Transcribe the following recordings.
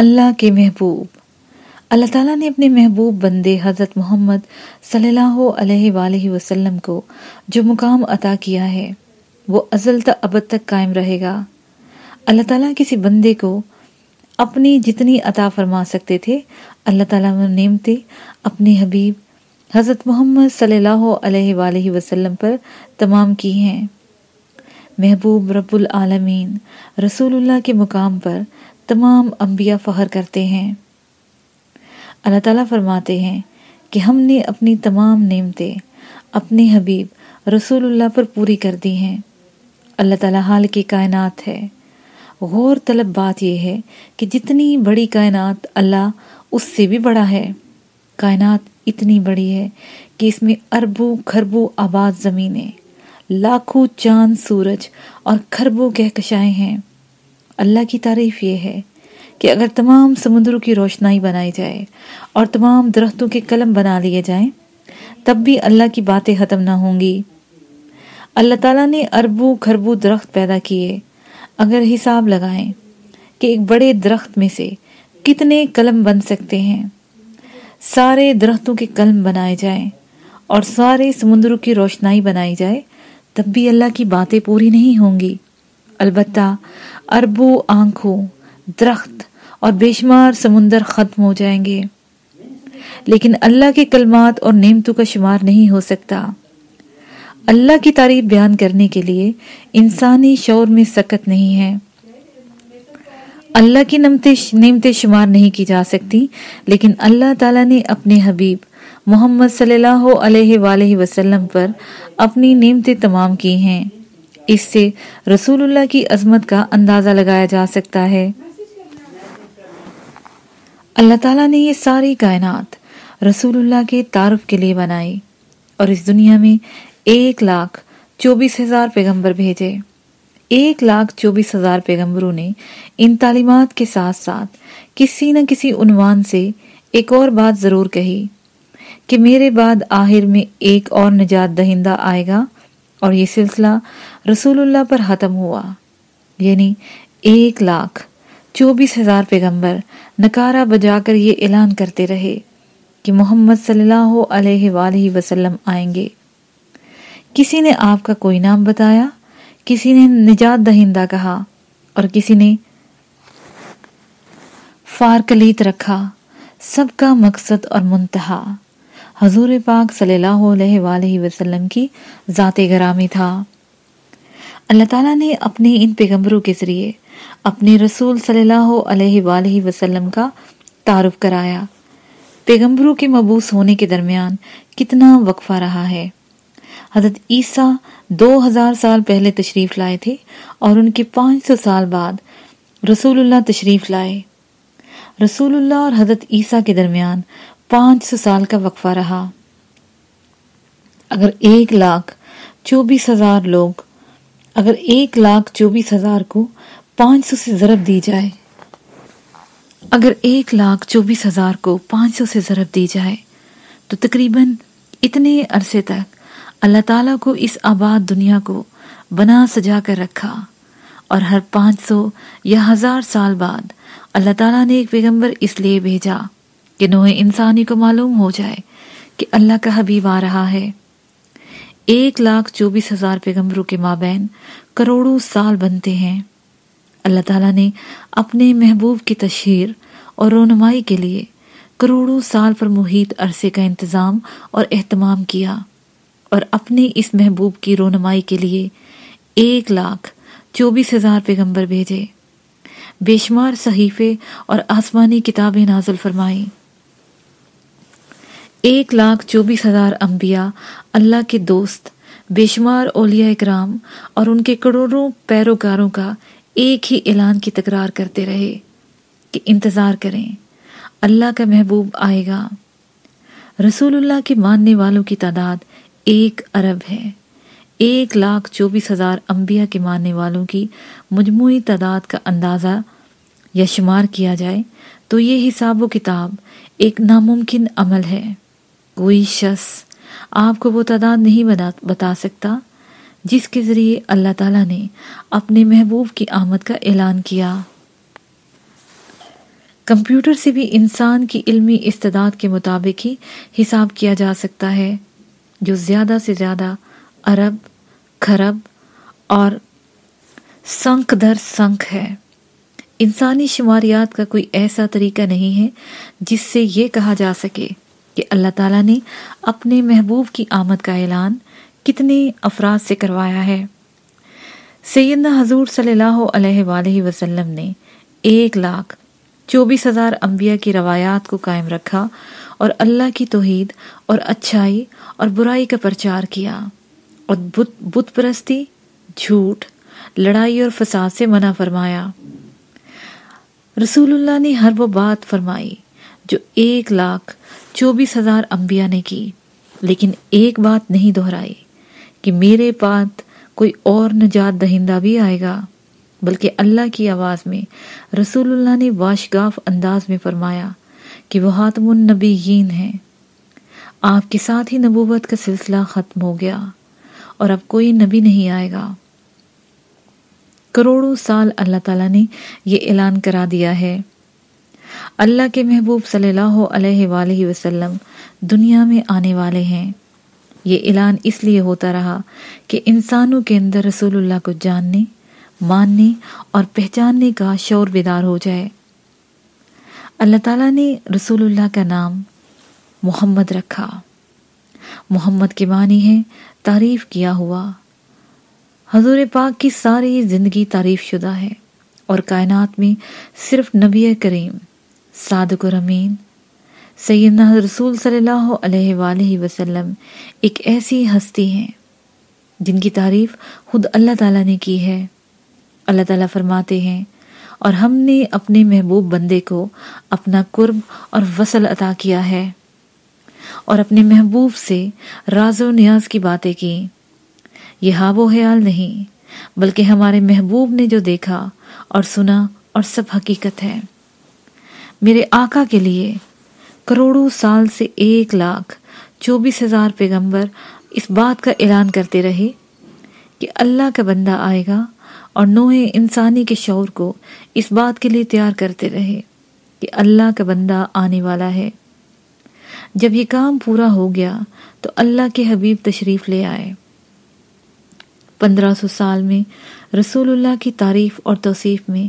اللہ کے محبوب۔ اللہ تعالیٰ نے اپنے محبوب بندے حضرت محمد صلی اللہ علیہ وآلہ وسلم کو جو مقام عطا کیا ہے، وہ ازل تا ابد تک قائم رہے گا۔ اللہ تعالیٰ کسی بندے کو اپنی جتنی عطا فرما سکتے تھے، اللہ تعالیٰ نے نعمتیں اپنے حبیب حضرت محمد صلی اللہ علیہ وآلہ وسلم پر تمام کی ہیں۔ محبوب رب العالمین رسول اللہ کے مقام پر تمام انبیاء فخر کرتے ہیں۔ اللہ تعالیٰ فرماتے ہیں کہ ہم نے اپنی تمام نعمتیں اپنے حبیب رسول اللہ پر پوری کر دی ہیں۔ اللہ تعالیٰ حال کی کائنات ہے۔ غور طلب بات یہ ہے کہ جتنی بڑی کائنات اللہ اس سے بھی بڑا ہے۔ کائنات اتنی بڑی ہے کہ اس میں اربوں خربوں آباد زمینیں، لاکھوں چاند سورج اور خربوں کہکشائیں ہیں۔ اللہ کی تعریف یہ ہے کہ اگر تمام سمندروں کی روشنائی بنائی جائے اور تمام درختوں کے قلم بنا لیے جائیں، تب بھی اللہ کی باتیں ختم نہ ہوں گی۔ اللہ تعالیٰ نے اربوں خربوں درخت پیدا کیے۔ اگر حساب لگائیں کہ ایک بڑے درخت میں سے کتنے قلم بن سکتے ہیں، سارے درختوں کے قلم بنائے جائیں اور سارے سمندروں کی روشنائی بنائی جائے، تب بھی اللہ کی باتیں پوری نہیں ہوں گی۔ البتہ اربوں آنکھوں، درخت اور بے شمار سمندر ختم ہو جائیں گے۔ لیکن اللہ کے کلمات اور نعمتوں کا شمار نہیں ہو سکتا۔ اللہ کی تعریف بیان کرنے کے لیے انسانی شور میں سکت نہیں ہے۔ اللہ کی نعمتیں شمار نہیں کی جا سکتی، لیکن اللہ تعالیٰ نے اپنے حبیب محمد صلی اللہ علیہ وآلہ وسلم پر اپنی نعمتیں تمام کی ہیں۔ اس سے رسول اللہ کی عظمت کا اندازہ لگایا جا سکتا ہے۔ اللہ تعالیٰ نے یہ ساری کائنات رسول اللہ کے تعارف کے لیے بنائی اور اس دنیا میں ایک لاکھ چوبیس ہزار پیغمبر بھیجے۔ ایک لاکھ چوبیس ہزار پیغمبروں نے ان تعلیمات کے ساتھ ساتھ کسی نہ کسی عنوان سے ایک اور بات ضرور کہی کہ میرے بعد آخر میں ایک اور نجات دہندہ آئے گا اور یہ سلسلہ رسول اللہ پر ختم ہوا۔ یعنی ایک لاکھ چوبیس ہزار پیغمبر نکارہ بجا کر یہ اعلان کرتے رہے کہ محمد صلی اللہ علیہ وآلہ وسلم آئیں گے۔ کسی نے آپ کا کوئی نام بتایا؟ کسی نے نجات دہندہ کہا؟ اور کسی نے فارکلیت رکھا؟ سب کا مقصد اور منتہا حضور پاک صلی اللہ علیہ وآلہ وسلم کی ذات گرامی تھا۔ اللہ تعالیٰ نے اپنے ان پیغمبروں کے ذریعے اپنے رسول صلی اللہ علیہ وآلہ وسلم کا تعارف کرایا۔ پیغمبروں کے مبوس ہونے کے درمیان کتنا وقفہ رہا ہے۔ حضرت عیسیٰ دو ہزار سال پہلے تشریف لائے تھے اور ان کے پانچ سو سال بعد رسول اللہ تشریف لائے۔ رسول اللہ اور حضرت عیسیٰ کے درمیان پانچ سو سال کا وقفہ رہا۔ اگر ایک لاکھ چوبیس ہزار لوگ اگر ایک لاکھ چوبیس ہزار کو پانچ سو سے ضرب دی جائے، اگر ایک لاکھ چوبیس ہزار کو پانچ سو سے ضرب دی جائے، تو تقریباً اتنے عرصے تک اللہ تعالیٰ کو اس آباد دنیا کو بنا سجا کر رکھا۔ اور ہر پانچ سو یا ہزار سال بعد اللہ تعالیٰ نے ایک پیغمبر اس لیے بھیجا کہ نوع انسانی کو معلوم ہو جائے کہ اللہ کا حبیب آ رہا ہے۔ ایک لاکھ چوبیس ہزار پیغمبروں کے مابین کروڑوں سال بنتے ہیں۔ اللہ تعالیٰ نے اپنے محبوب کی تشہیر اور رونمائی کے لیے کروڑوں سال پر محیط عرصے کا انتظام اور اہتمام کیا اور اپنے اس محبوب کی رونمائی کے لیے ایک لاکھ چوبیس ہزار پیغمبر بھیجے۔ بے شمار صحیفے اور آسمانی کتابیں نازل فرمائی ایک لاکھ چوبیس ہزار انبیاء اللہ کے دوست، بے شمار اولیاء اکرام اور ان کے کروڑوں پیروکاروں کا ایک ہی اعلان کی تکرار کرتے رہے کہ انتظار کریں، اللہ کا محبوب آئے گا۔ رسول اللہ کے ماننے والوں کی تعداد ایک ارب ہے۔ ایک لاکھ چوبیس ہزار انبیاء کے ماننے والوں کی مجموعی تعداد کا اندازہ یا شمار کیا جائے تو یہ حساب و کتاب ایک ناممکن عمل ہے۔ کوئی شخص آپ کو وہ تعداد نہیں بتا سکتا جس کے ذریعے اللہ تعالیٰ نے اپنے محبوب کی آمد کا اعلان کیا۔ کمپیوٹر سے بھی انسان کی علمی استداد کے مطابق ہی حساب کیا جا سکتا ہے، جو زیادہ سے زیادہ ارب کھرب اور سنک در سنک ہے۔ انسانی شماریات کا کوئی ایسا طریقہ نہیں ہے جس سے یہ کہا جا سکے۔ کہ اللہ تعالیٰ نے اپنے محبوب کی آمد کا اعلان کتنے افراد سے کروایا ہے۔ سیدنا حضور صلی اللہ علیہ وآلہ وسلم نے ایک لاکھ چوبیس ہزار انبیاء کی روایات کو قائم رکھا اور اللہ کی توحید اور اچھائی اور برائی کا پرچار کیا۔ اور بت پرستی، جھوٹ، لڑائی اور فساد سے منع فرمایا۔ رسول اللہ نے ہر وہ بات فرمائی۔ جو ایک لاکھ چوبیس ہزار انبیاء نے کی، لیکن ایک بات نہیں دہرائی کہ میرے پاس کوئی اور نجات دہندہ بھی آئے گا، بلکہ اللہ کی آواز میں رسول اللہ نے واشگاف انداز میں فرمایا کہ وہ حاتم النبیین ہیں۔ آپ کے ساتھ ہی نبوت کا سلسلہ ختم ہو گیا اور اب کوئی نبی نہیں آئے گا۔ کروڑوں سال اللہ تعالیٰ نے یہ اعلان کرا دیا ہے۔ اللہ کے محبوب صلی اللہ علیہ وآلہ وسلم دنیا میں آنے والے ہیں۔ یہ اعلان اس لیے ہوتا رہا کہ انسانوں کے اندر رسول اللہ کو جاننے، ماننے اور پہچاننے کا شور بیدار ہو جائے۔ اللہ تعالیٰ نے رسول اللہ کا نام محمد رکھا۔ محمد کے معنی ہے تعریف کیا ہوا۔ حضور پاک کی ساری زندگی تعریف شدہ ہے اور کائنات میں صرف نبی کریم صادق و رمین۔ سیدنا رسول صلی اللہ علیہ وآلہ وسلم ایک ایسی ہستی ہیں جن کی تعریف خود اللہ تعالیٰ نے کی ہے۔ اللہ تعالیٰ فرماتے ہیں، اور ہم نے اپنے محبوب بندے کو اپنا قرب اور وصل عطا کیا ہے۔ اور اپنے محبوب سے راز و نیاز کی باتیں کی۔ یہ ہاب و حیال نہیں، بلکہ ہمارے محبوب نے جو دیکھا اور سنا اور سب حقیقت ہے۔ میرے آقا کے لیے کروڑوں سال سے ایک لاکھ چوبیس ہزار پیغمبر اس بات کا اعلان کرتے رہے کہ اللہ کا بندہ آئے گا اور نوح انسانی کے شعور کو اس بات کے لیے تیار کرتے رہے کہ اللہ کا بندہ آنے والا ہے۔ جب یہ کام پورا ہو گیا تو اللہ کے حبیب تشریف لے آئے۔ پندرہ سو سال میں رسول اللہ کی تعریف اور توصیف میں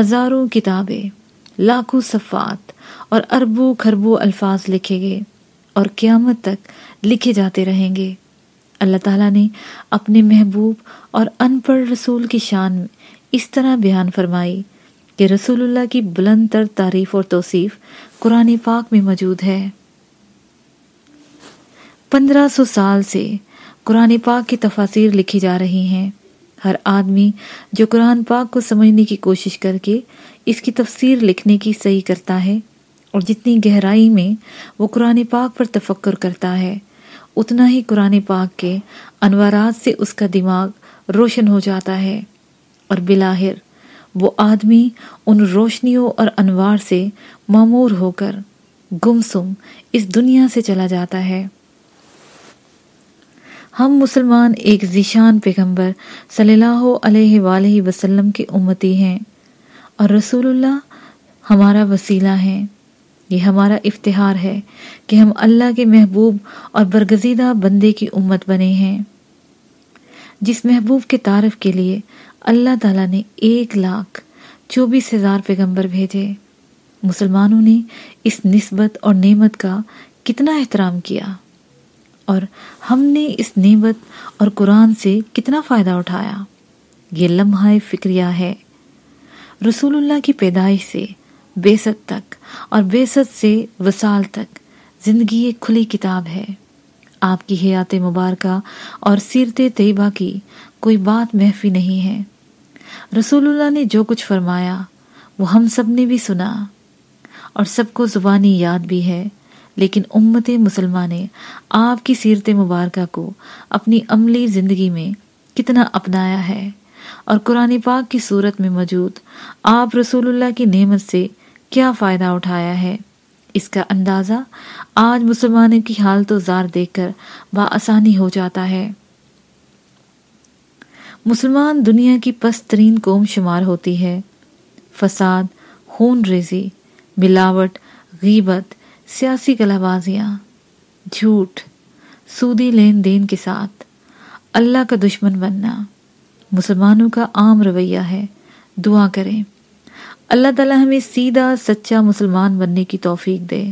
ہزاروں کتابیں لاکھوں صفات اور اربوں خربوں الفاظ لکھے گئے اور قیامت تک لکھے جاتے رہیں گے۔ اللہ تعالیٰ نے اپنے محبوب اور ان پڑھ رسول کی شان میں اس طرح بیان فرمائی کہ رسول اللہ کی بلند تر تعریف اور توصیف قرآن پاک میں موجود ہے۔ پندرہ سو سال سے قرآن پاک کی تفاصیر لکھی جا رہی ہیں۔ ہر آدمی جو قرآن پاک کو سمجھنے کی کوشش کر کے اس کی تفسیر لکھنے کی صحیح کرتا ہے اور جتنی گہرائی میں وہ قرآن پاک پر تفکر کرتا ہے، اتنا ہی قرآن پاک کے انوارات سے اس کا دماغ روشن ہو جاتا ہے۔ اور بلاہر وہ آدمی ان روشنیوں اور انوار سے معمور ہو کر گمسم اس دنیا سے چلا جاتا ہے۔ ہم مسلمان ایک ذیشان پیغمبر صلی اللہ علیہ وآلہ وسلم کے امتی ہیں اور رسول اللہ ہمارا وسیلہ ہے۔ یہ ہمارا افتہار ہے کہ ہم اللہ کے محبوب اور برگزیدہ بندے کی امت بنے ہیں۔ جس محبوب کے تعارف کے لیے اللہ تعالیٰ نے ایک لاکھ چوبیس ہزار پیغمبر بھیجے۔ مسلمانوں نے اس نسبت اور نعمت کا کتنا احترام کیا۔ اور ہم نے اس نعمت اور قرآن سے کتنا فائدہ اٹھایا؟ یہ لمحہ فکریہ ہے۔ رسول اللہ کی پیدائش سے بیست تک اور بیست سے وسال تک زندگی ایک کھلی کتاب ہے۔ آپ کی حیات مبارکہ اور سیرت طیبہ کی کوئی بات محفی نہیں ہے۔ رسول اللہ نے جو کچھ فرمایا وہ ہم سب نے بھی سنا اور سب کو زبانی یاد بھی ہے۔ لیکن امت مسلمان نے آپ کی سیرت مبارکہ کو اپنی عملی زندگی میں کتنا اپنایا ہے۔ اور قرآن پاک کی صورت میں موجود آپ رسول اللہ کی نعمت سے کیا فائدہ اٹھایا ہے، اس کا اندازہ آج مسلمانوں کی حال تو زار دیکھ کر بآسانی ہو جاتا ہے۔ مسلمان دنیا کی پست ترین قوم شمار ہوتی ہے۔ فساد، خون ریزی، ملاوٹ، غیبت سیاسی کلا بازیاں جھوٹ، سودی لین دین کے ساتھ اللہ کا دشمن بننا مسلمانوں کا عام رویہ ہے۔ دعا کریں۔ اللہ تعالی ہمیں سیدھا، سچا مسلمان بننے کی توفیق دے۔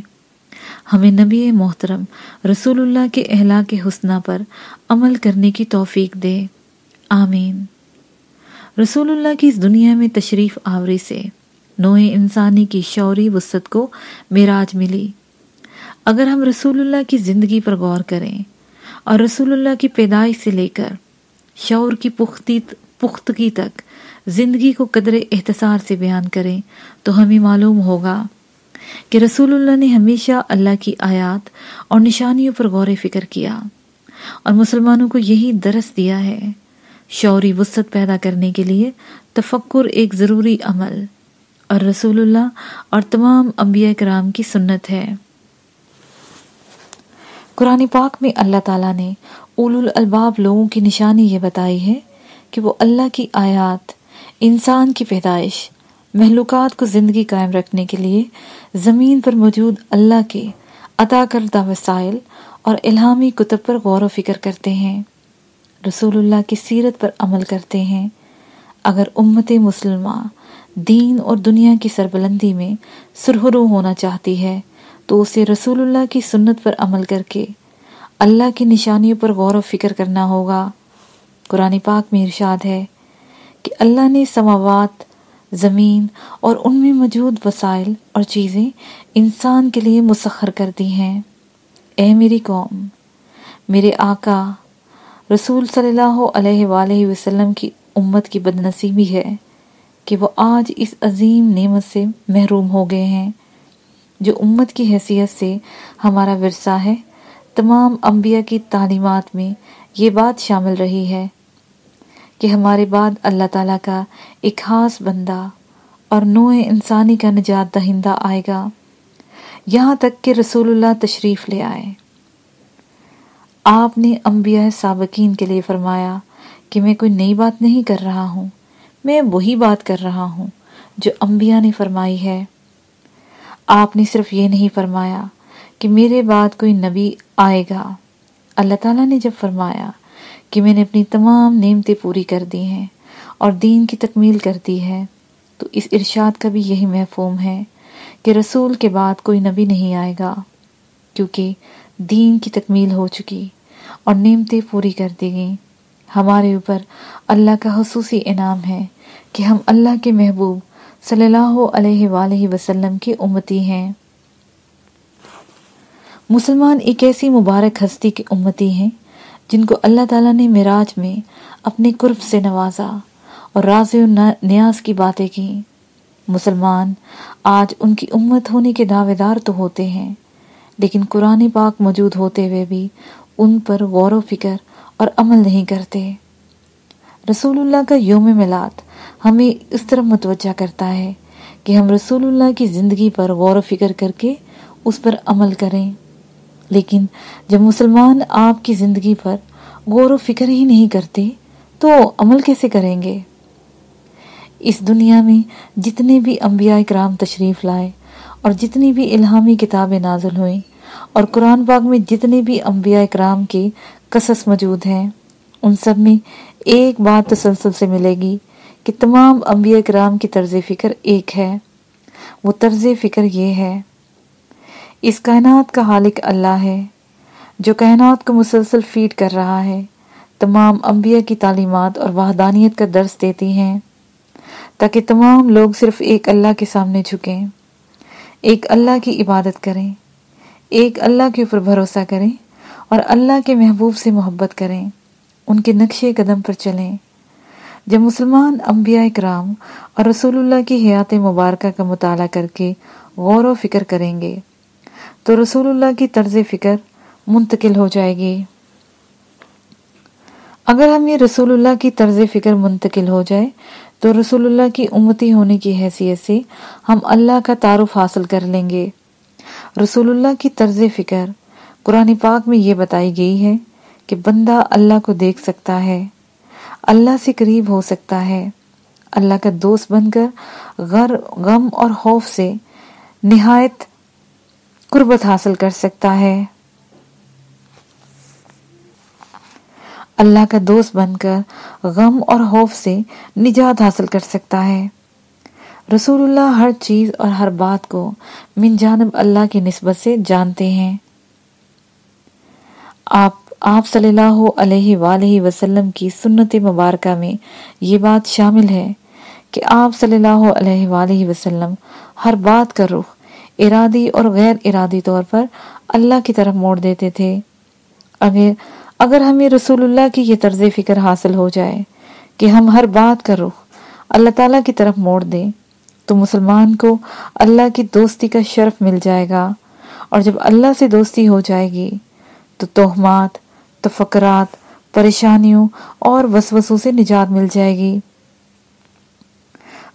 ہمیں نبی محترم رسول اللہ کے اہلا کے حسنہ پر عمل کرنے کی توفیق دے۔ آمین۔ رسول اللہ کی اس دنیا میں تشریف آوری سے نوع انسانی کی شعوری وسط کو میراج ملی۔ اگر ہم رسول اللہ کی زندگی پر غور کریں اور رسول اللہ کی پیدائش سے لے کر شعور کی پختی پختگی تک زندگی کو قدر احتسار سے بیان کریں تو ہمیں معلوم ہوگا کہ رسول اللہ نے ہمیشہ اللہ کی آیات اور نشانیوں پر غور فکر کیا اور مسلمانوں کو یہی درس دیا ہے شعوری وسط پیدا کرنے کے لیے تفکر ایک ضروری عمل اور رسول اللہ اور تمام انبیاء کرام کی سنت ہے۔ قرآن پاک میں اللہ تعالیٰ نے اول الالباب لوگوں کی نشانی یہ بتائی ہے کہ وہ اللہ کی آیات، انسان کی پیدائش محلوقات کو زندگی قائم رکھنے کے لیے زمین پر موجود اللہ کے عطا کردہ وسائل اور الہامی کتب پر غور و فکر کرتے ہیں۔ رسول اللہ کی سیرت پر عمل کرتے ہیں۔ اگر امت مسلمہ دین اور دنیا کی سربلندی میں سرہرو ہونا چاہتی ہے تو اسے رسول اللہ کی سنت پر عمل کر کے اللہ کی نشانیوں پر غور و فکر کرنا ہوگا۔ قرآن پاک میں ارشاد ہے کہ اللہ نے سماوات، زمین اور ان میں موجود وسائل اور چیزیں انسان کے لیے مسخر کر دی ہیں۔ اے میری قوم، میرے آقا، رسول صلی اللہ علیہ وآلہ وسلم کی امت کی بدنصیبی ہے کہ وہ آج اس عظیم نعمت سے محروم ہو گئے ہیں۔ جو امت کی حیثیت سے ہمارا ورثہ ہے، تمام انبیاء کی تعلیمات میں یہ بات شامل رہی ہے کہ ہمارے بعد اللہ تعالیٰ کا ایک خاص بندہ اور نوع انسانی کا نجات دہندہ آئے گا۔ یہاں تک کہ رسول اللہ تشریف لے آئے۔ آپ نے انبیاء سابقین کے لیے فرمایا کہ میں کوئی نئی بات نہیں کر رہا ہوں، میں وہی بات کر رہا ہوں جو انبیاء نے فرمائی ہے۔ آپ نے صرف یہ نہیں فرمایا کہ میرے بعد کوئی نبی آئے گا۔ اللہ تعالیٰ نے جب فرمایا کہ میں نے اپنی تمام نعمتیں پوری کر دی ہیں اور دین کی تکمیل کر دی ہے، تو اس ارشاد کا بھی یہی محفوم ہے کہ رسول کے بعد کوئی نبی نہیں آئے گا، کیونکہ دین کی تکمیل ہو چکی اور نعمتیں پوری کر دی گئیں۔ ہمارے اوپر اللہ کا خصوصی انعام ہے کہ ہم اللہ کے محبوب صلی اللہ علیہ وآلہ وسلم کی امتی ہیں۔ مسلمان ایک ایسی مبارک ہستی کی امتی ہیں جن کو اللہ تعالیٰ نے مراج میں اپنے قرب سے نوازا اور راز و نیاز کی باتیں کی مسلمان آج ان کی امت ہونے کے دعوے دار تو ہوتے ہیں، لیکن قرآن پاک موجود ہوتے ہوئے بھی ان پر غور و فکر اور عمل نہیں کرتے۔ رسول اللہ کا یوم ملاد ہمیں اس طرح متوجہ کرتا ہے کہ ہم رسول اللہ کی زندگی پر غور و فکر کر کے اس پر عمل کریں۔ لیکن جب مسلمان آپ کی زندگی پر غور و فکر ہی نہیں کرتے، تو عمل کیسے کریں گے؟ اس دنیا میں جتنے بھی انبیاء کرام تشریف لائے اور جتنی بھی الہامی کتابیں نازل ہوئیں اور قرآن پاک میں جتنے بھی انبیاء کرام کے قصص موجود ہیں، ان سب میں ایک بات تسلسل سے ملے گی کہ تمام انبیاء کرام کی طرز فکر ایک ہے۔ وہ طرز فکر یہ ہے، اس کائنات کا حالق اللہ ہے، جو کائنات کو مسلسل فیڈ کر رہا ہے، تمام انبیاء کی تعلیمات اور وحدانیت کا درس دیتی ہیں، تاکہ تمام لوگ صرف ایک اللہ کے سامنے جھکیں۔ ایک اللہ کی عبادت کریں، ایک اللہ کے اوپر بھروسہ کریں اور اللہ کے محبوب سے محبت کریں، ان کے نقشے قدم پر چلیں۔ جب مسلمان انبیاء کرام اور رسول اللہ کی حیات مبارکہ کا مطالعہ کر کے غور و فکر کریں گے، تو رسول اللہ کی طرز فکر منتقل ہو جائے گی۔ اگر ہم یہ رسول اللہ کی طرز فکر منتقل ہو جائے، تو رسول اللہ کی امتی ہونے کی حیثیت سے ہم اللہ کا تعارف حاصل کر لیں گے۔ رسول اللہ کی طرز فکر قرآن پاک میں یہ بتائی گئی ہے کہ بندہ اللہ کو دیکھ سکتا ہے۔ اللہ سے قریب ہو سکتا ہے۔ اللہ کا دوست بن کر غر، غم اور خوف سے نہایت قربت حاصل کر سکتا ہے۔ اللہ کا دوست بن کر غم اور خوف سے نجات حاصل کر سکتا ہے۔ رسول اللہ ہر چیز اور ہر بات کو من جانب اللہ کی نسبت سے جانتے ہیں۔ آپ آپ صلی اللہ علیہ وآلہ وسلم کی سنت مبارکہ میں یہ بات شامل ہے کہ آپ صلی اللہ علیہ وآلہ وسلم ہر بات کا رخ ارادی اور غیر ارادی طور پر اللہ کی طرف موڑ دیتے تھے۔ اگر اگر ہمیں رسول اللہ کی یہ طرز فکر حاصل ہو جائے کہ ہم ہر بات کا رخ اللہ تعالیٰ کی طرف موڑ دیں، تو مسلمان کو اللہ کی دوستی کا شرف مل جائے گا۔ اور جب اللہ سے دوستی ہو جائے گی، تو توہمات تفکرات پریشانیوں اور وسوسوں سے نجات مل جائے گی۔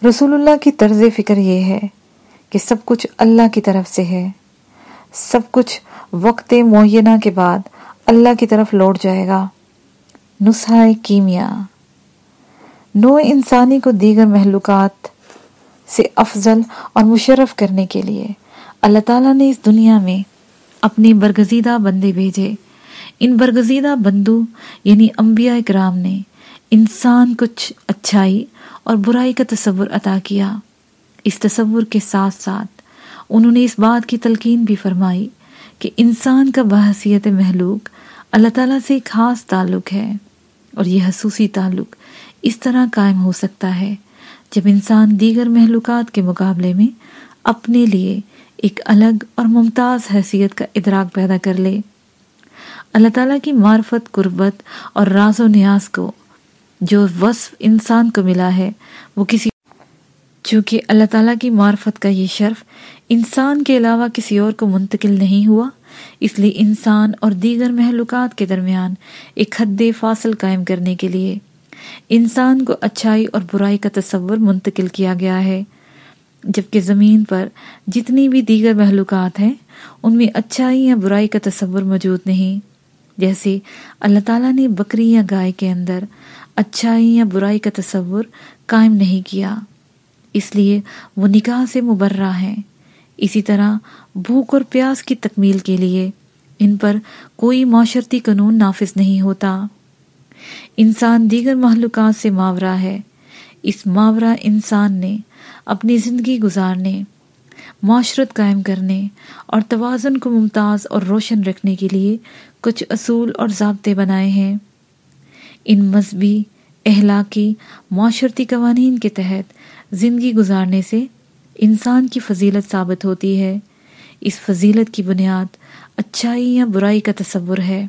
رسول اللہ کی طرز فکر یہ ہے کہ سب کچھ اللہ کی طرف سے ہے۔ سب کچھ وقت معینہ کے بعد اللہ کی طرف لوٹ جائے گا۔ نسخہ کیمیا۔ نو انسانی کو دیگر محلوقات سے افضل اور مشرف کرنے کے لیے اللہ تعالیٰ نے اس دنیا میں اپنے برگزیدہ بندے بھیجے۔ ان برگزیدہ بندو یعنی انبیاء اکرام نے انسان کچھ اچھائی اور برائی کا تصور عطا کیا۔ اس تصور کے ساتھ ساتھ انہوں نے اس بات کی تلقین بھی فرمائی کہ انسان کا بحثیت محلوق اللہ تعالیٰ سے ایک خاص تعلق ہے اور یہ حسوسی تعلق اس طرح قائم ہو سکتا ہے جب انسان دیگر محلوقات کے مقابلے میں اپنے لیے ایک الگ اور ممتاز حیثیت کا ادراک پیدا کر لے۔ اللہ تعالیٰ کی معرفت، قربت اور راز و نیاز کو جو وصف انسان کو ملا ہے، وہ کسی چونکہ اللہ تعالیٰ کی معرفت کا یہ شرف انسان کے علاوہ کسی اور کو منتقل نہیں ہوا۔ اس لیے انسان اور دیگر محلوقات کے درمیان ایک حد فاصل قائم کرنے کے لیے انسان کو اچھائی اور برائی کا تصور منتقل کیا گیا ہے۔ جبکہ زمین پر جتنی بھی دیگر محلوقات ہیں، ان میں اچھائی یا برائی کا تصور موجود نہیں۔ جیسے اللہ تعالیٰ نے بکری یا گائے کے اندر اچھائی یا برائی کا تصور قائم نہیں کیا۔ اس لیے وہ نکاح سے مبرہ ہیں۔ اسی طرح بھوک اور پیاس کی تکمیل کے لیے ان پر کوئی معاشرتی قانون نافذ نہیں ہوتا۔ انسان دیگر محلوقات سے ماورا ہے۔ اس ماورا انسان نے اپنی زندگی گزارنے معاشرت قائم کرنے اور توازن کو ممتاز اور روشن رکھنے کے لیے کچھ اصول اور ضابطے بنائے ہیں۔ ان مذہبی، اخلاقی، معاشرتی قوانین کے تحت زندگی گزارنے سے انسان کی فضیلت ثابت ہوتی ہے۔ اس فضیلت کی بنیاد اچھائی یا برائی کا تصور ہے۔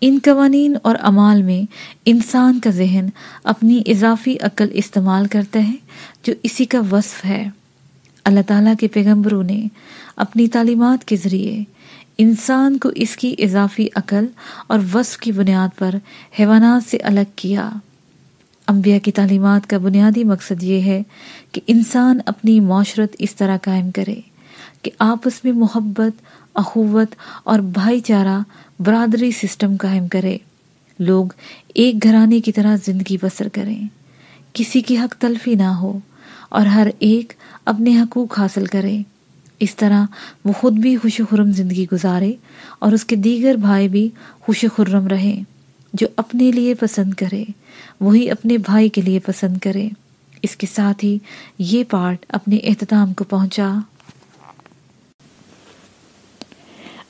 ان قوانین اور امال میں انسان کا ذہن اپنی اضافی عقل استعمال کرتا ہے جو اسی کا وصف ہے۔ اللہ تعالیٰ کے پیغمبروں نے اپنی تعلیمات کے ذریعے انسان کو اس کی اضافی عقل اور وصف کی بنیاد پر حیوانات سے الگ کیا۔ انبیاء کی تعلیمات کا بنیادی مقصد یہ ہے کہ انسان اپنی معاشرت اس طرح قائم کرے کہ آپس میں محبت، اخوت اور بھائی چارہ، برادری سسٹم قائم کرے۔ لوگ ایک گھرانے کی طرح زندگی بسر کریں۔ کسی کی حق تلفی نہ ہو۔ اور ہر ایک اپنے حقوق حاصل کرے۔ اس طرح وہ خود بھی خوش و خرم زندگی گزارے اور اس کے دیگر بھائی بھی خوش و خرم رہے جو اپنے لیے پسند کرے، وہی اپنے بھائی کے لیے پسند کرے۔ اس کے ساتھ ہی یہ پارٹ اپنے اہتمام کو پہنچا۔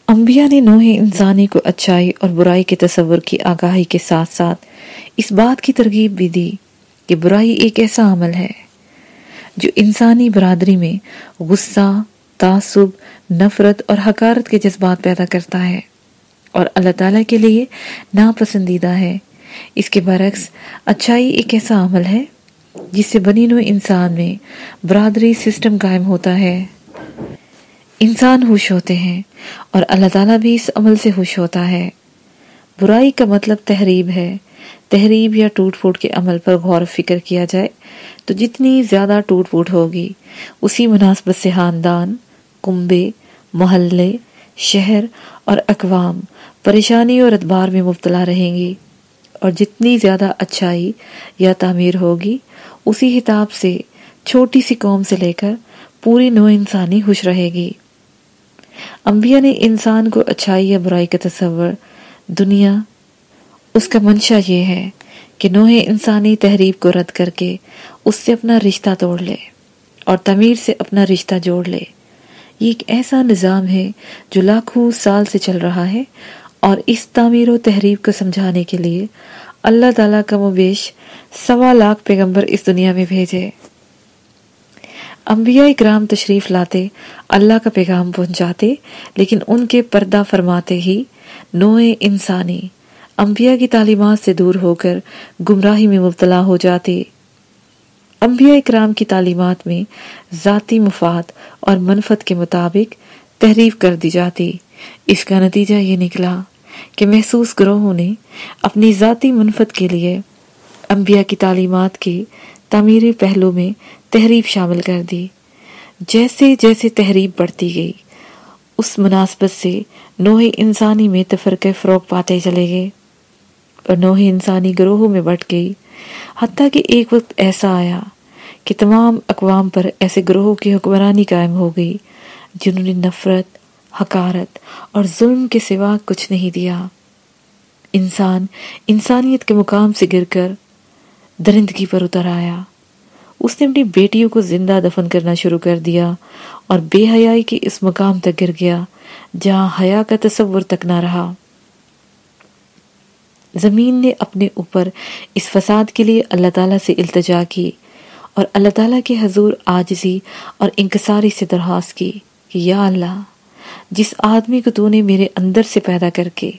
انبیاء نے نوح انسانی کو اچھائی اور برائی کے تصور کی آگاہی کے ساتھ ساتھ اس بات کی ترغیب بھی دی کہ برائی ایک ایسا عمل ہے۔ جو انسانی برادری میں غصہ، تعصب، نفرت اور حکارت کے جذبات پیدا کرتا ہے اور اللہ تعالیٰ کے لیے ناپسندیدہ ہے۔ اس کے برعکس، اچھائی ایک ایسا عمل ہے جس سے بنی نو انسان میں برادری سسٹم قائم ہوتا ہے۔ انسان خوش ہوتے ہیں اور اللہ تعالیٰ بھی اس عمل سے خوش ہوتا ہے۔ برائی کا مطلب تحریب ہے۔ تحریب یا ٹوٹ پھوٹ کے عمل پر غور فکر کیا جائے تو جتنی زیادہ ٹوٹ پھوٹ ہوگی، اسی مناسبت سے خاندان کنبے، محلے، شہر اور اقوام پریشانی اور ادبار میں مبتلا رہیں گی اور جتنی زیادہ اچھائی یا تعمیر ہوگی، اسی حتاب سے چھوٹی سی قوم سے لے کر پوری نو انسانی خوش رہے گی۔ انبیاء نے انسان کو اچھائی یا برائی کا تصور، دنیا اس کا منشا یہ ہے کہ نوح انسانی تحریب کو رد کر کے اس سے اپنا رشتہ توڑ لے اور تعمیر سے اپنا رشتہ جوڑ لے۔ یہ ایک ایسا نظام ہے جو لاکھوں سال سے چل رہا ہے اور اس تعمیر و تحریب کو سمجھانے کے لیے اللہ تعالیٰ کا مبیش سوا لاکھ پیغمبر اس دنیا میں بھیجے۔ انبیاء اکرام تشریف لاتے، اللہ کا پیغام پہنچاتے، لیکن ان کے پردہ فرماتے ہی نوع انسانی انبیاء کی تعلیمات سے دور ہو کر گمراہی میں مبتلا ہو جاتے۔ انبیاء اکرام کی تعلیمات میں ذاتی مفاد اور منفت کے مطابق تحریف کر دی جاتی۔ اس کا نتیجہ یہ نکلا کہ محسوس گروہوں نے اپنی ذاتی منفت کے لیے انبیاء کی تعلیمات کے تعمیری پہلو میں تحریف شامل کر دی۔ جیسے جیسے تحریف بڑھتی گئی، اس مناسبت سے نوح انسانی میں تفرق فروغ پاتے چلے گئے۔ اور نوح انسانی گروہوں میں بٹ گئی۔ حتیٰ کہ ایک وقت ایسا آیا کہ تمام اقوام پر ایسے گروہوں کی حکمرانی قائم ہو گئی، جنہوں نے نفرت، حکارت اور ظلم کے سوا کچھ نہیں دیا۔ انسان انسانیت کے مقام سے گر کر درندگی پر اتر آیا۔ اس نے اپنی بیٹیوں کو زندہ دفن کرنا شروع کر دیا اور بے حیائی کے اس مقام تک گر گیا، جہاں حیا کا تصور تک نہ رہا۔ زمین نے اپنے اوپر اس فساد کے لیے اللہ تعالیٰ سے التجا کی اور اللہ تعالیٰ کے حضور آجزی اور انکساری سے درخواست کی کہ یا اللہ، جس آدمی کو تو نے میرے اندر سے پیدا کر کے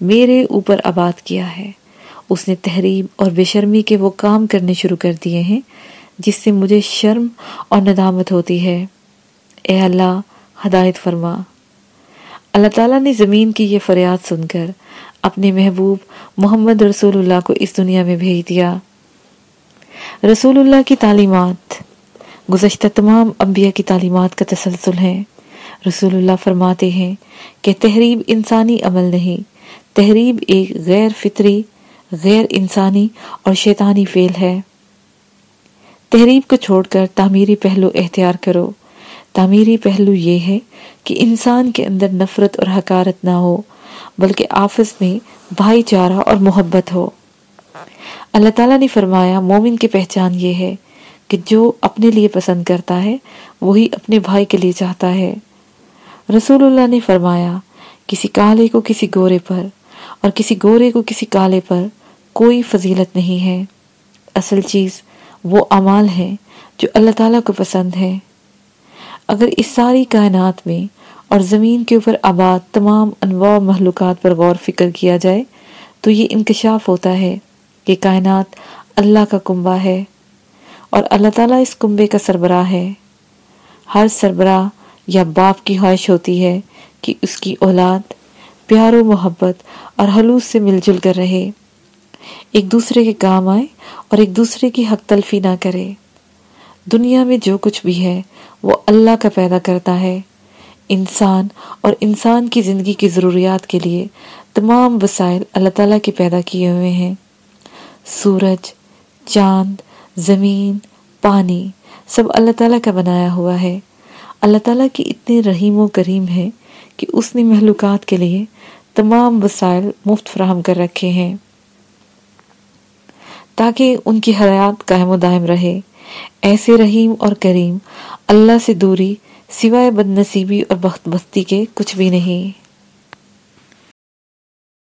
میرے اوپر آباد کیا ہے، اس نے تحریب اور بے شرمی کے وہ کام کرنے شروع کر دیے ہیں جس سے مجھے شرم اور ندامت ہوتی ہے۔ اے اللہ، ہدایت فرما۔ اللہ تعالیٰ نے زمین کی یہ فریاد سن کر اپنے محبوب محمد رسول اللہ کو اس دنیا میں بھیج دیا۔ رسول اللہ کی تعلیمات۔ گزشتہ تمام انبیاء کی تعلیمات کا تسلسل ہے۔ رسول اللہ فرماتے ہیں کہ تحریب انسانی عمل نہیں، تحریب ایک غیر فطری، غیر انسانی اور شیطانی فیل ہے۔ تحریب کو چھوڑ کر تعمیری پہلو اختیار کرو۔ تعمیری پہلو یہ ہے کہ انسان کے اندر نفرت اور حکارت نہ ہو۔ بلکہ آفس میں بھائی چارہ اور محبت ہو۔ اللہ تعالیٰ نے فرمایا، مومن کی پہچان یہ ہے کہ جو اپنے لیے پسند کرتا ہے، وہی اپنے بھائی کے لیے چاہتا ہے۔ رسول اللہ نے فرمایا، کسی کالے کو کسی گورے پر اور کسی گورے کو کسی کالے پر کوئی فضیلت نہیں ہے۔ اصل چیز وہ عمال ہے جو اللہ تعالیٰ کو پسند ہے اگر اس ساری کائنات میں اور زمین کے اوپر آباد تمام انواع محلوقات پر غور فکر کیا جائے تو یہ انکشاف ہوتا ہے کہ کائنات اللہ کا کنبہ ہے اور اللہ تعالیٰ اس کنبے کا سربراہ ہے۔ ہر سربراہ یا باپ کی خواہش ہوتی ہے کہ اس کی اولاد پیار و محبت اور حلوس سے مل جل کر رہے۔ ایک دوسرے کے کام آئے اور ایک دوسرے کی حق تلفی نہ کرے۔ دنیا میں جو کچھ بھی ہے وہ اللہ کا پیدا کرتا ہے۔ انسان اور انسان کی زندگی کی ضروریات کے لیے تمام وسائل اللہ تعالیٰ کے پیدا کیے ہوئے ہیں۔ سورج، چاند، زمین، پانی، سب اللہ تعالیٰ کا بنایا ہوا ہے۔ اللہ تعالیٰ کی اتنے رحیم و کریم ہے کہ اس نے محلوقات کے لیے تمام وسائل مفت فراہم کر رکھے ہیں۔ تاکہ ان کی حیات قائم و دائم رہے۔ ایسے رحیم اور کریم اللہ سے دوری سوائے بد نصیبی اور بخت بستی کے کچھ بھی نہیں۔